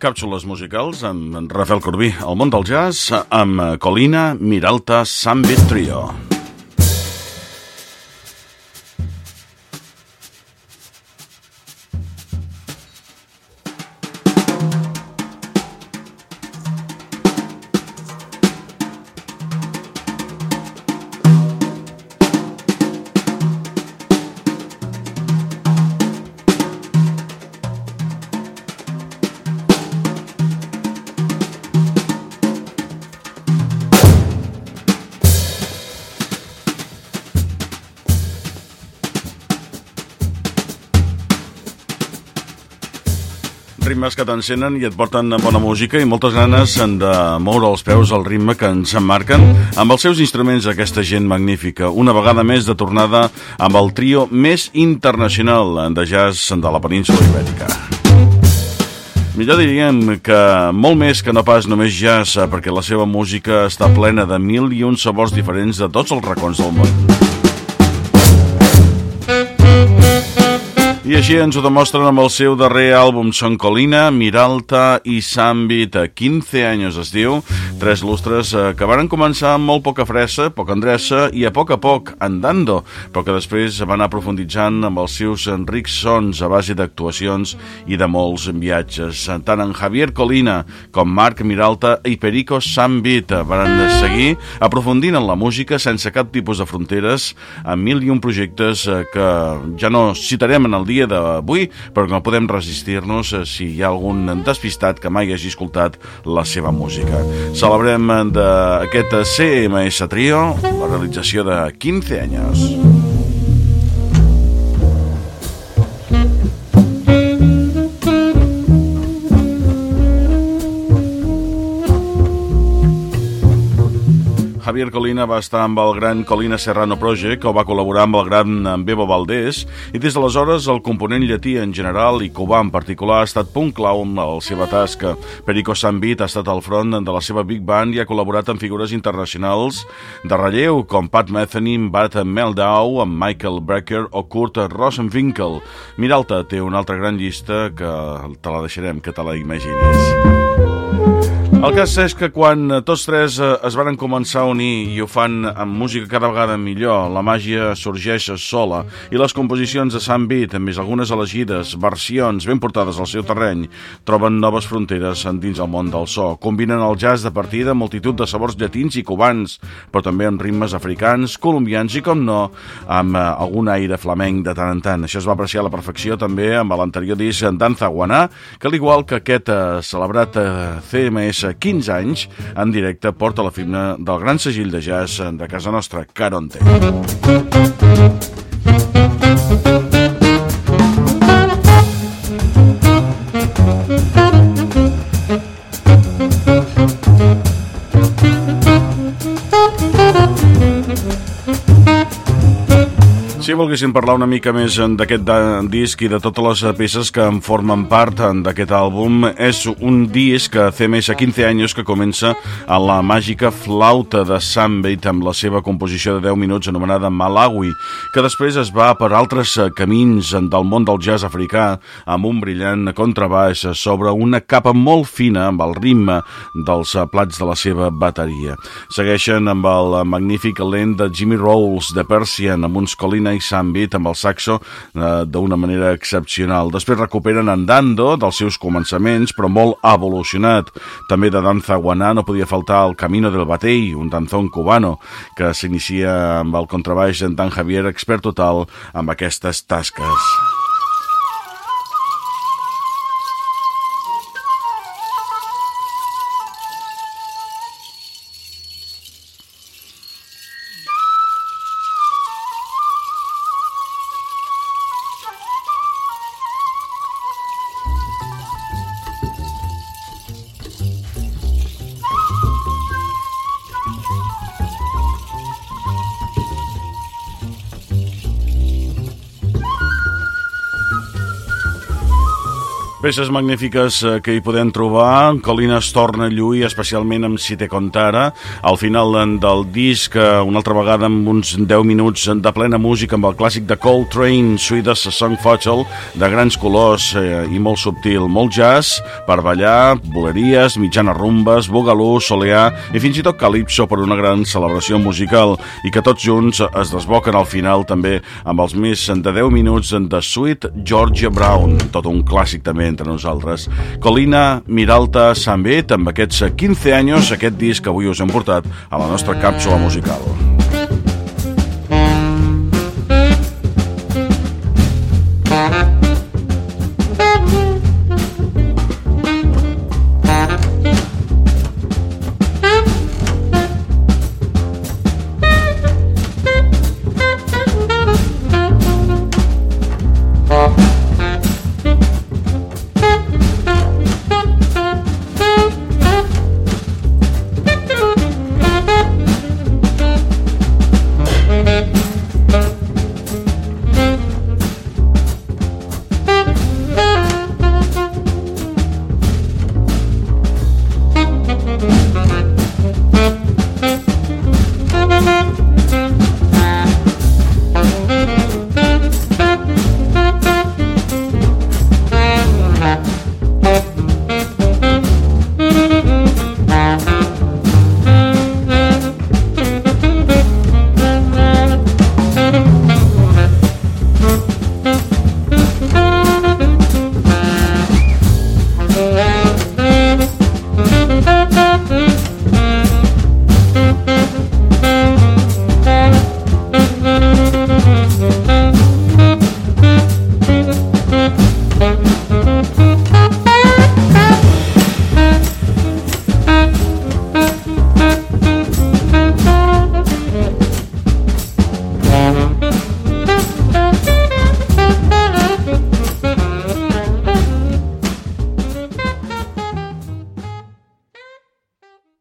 Càpsules musicals amb Rafael Corbí, el món del jazz, amb Colina Miralta Sambit Trio. Ritmes que t'encenen i et porten bona música i moltes ganes de moure els peus al ritme que ens emmarquen amb els seus instruments aquesta gent magnífica. Una vegada més de tornada amb el trio més internacional de jazz de la península ibèrica. Millor diríem que molt més que no pas només jazz, perquè la seva música està plena de mil i un sabors diferents de tots els racons del món. I així ens ho demostren amb el seu darrer àlbum Son Colina, Miralta i Sambit, 15 anys es diu, tres lustres eh, que varen començar amb molt poca fressa, poca endreça i a poc a poc andando, però que després van aprofunditzant amb els seus rics sons a base d'actuacions i de molts viatges. Tant en Javier Colina com Marc Miralta i Perico Sambit van seguir aprofundint en la música sense cap tipus de fronteres amb mil i un projectes eh, que ja no citarem en el dia dia d'avui, però no podem resistir-nos eh, si hi ha algun despistat que mai hagi escoltat la seva música. Celebrem d'aquest CMS Trio la realització de 15 anys. Javier Colina va estar amb el gran Colina Serrano Project, que va col·laborar amb el gran Bebo Valdés, i des d'aleshores el component llatí en general i cubà en particular ha estat punt clau en la seva tasca. Perico Sambit ha estat al front de la seva Big Band i ha col·laborat amb figures internacionals de relleu com Pat Metheny, Bart Meldau, amb Michael Brecker o Kurt Rosenwinkel. Miralta té una altra gran llista que te la deixarem que te la imaginis. El cas és que quan tots tres eh, es varen començar a unir i ho fan amb música cada vegada millor, la màgia sorgeix sola i les composicions de Sant Beat, més algunes elegides, versions ben portades al seu terreny, troben noves fronteres dins el món del so. Combinen el jazz de partida multitud de sabors llatins i cubans, però també amb ritmes africans, colombians i, com no, amb eh, algun aire flamenc de tant en tant. Això es va apreciar a la perfecció també amb l'anterior disc Danza Guaná, que al igual que aquest eh, celebrat CMS 15 anys, en directe porta la firma del gran segill de jazz de casa nostra, Caronte. Si volguéssim parlar una mica més d'aquest disc i de totes les peces que en formen part d'aquest àlbum, és un disc que té més de 15 anys que comença a la màgica flauta de Sambit amb la seva composició de 10 minuts anomenada Malawi, que després es va per altres camins del món del jazz africà amb un brillant contrabaix sobre una capa molt fina amb el ritme dels plats de la seva bateria. Segueixen amb el magnífic lent de Jimmy Rolls de Persian amb uns colina i Sambit amb el saxo eh, d'una manera excepcional. Després recuperen Andando dels seus començaments, però molt evolucionat. També de danza guaná no podia faltar el Camino del Batell, un danzón cubano, que s'inicia amb el contrabaix d'en Dan Javier, expert total amb aquestes tasques. Peces magnífiques eh, que hi podem trobar, Colina es torna lluir, especialment amb Si te contara, al final del disc, eh, una altra vegada amb uns 10 minuts de plena música amb el clàssic de Coltrane, a Song Fotchel, de grans colors eh, i molt subtil, molt jazz, per ballar, boleries, mitjanes rumbes, bugalú, soleà i fins i tot calipso per una gran celebració musical. I que tots junts es desboquen al final també amb els més de 10 minuts de Sweet Georgia Brown, tot un clàssic també entre nosaltres. Colina Miralta Sambet, amb aquests 15 anys, aquest disc que avui us hem portat a la nostra càpsula musical.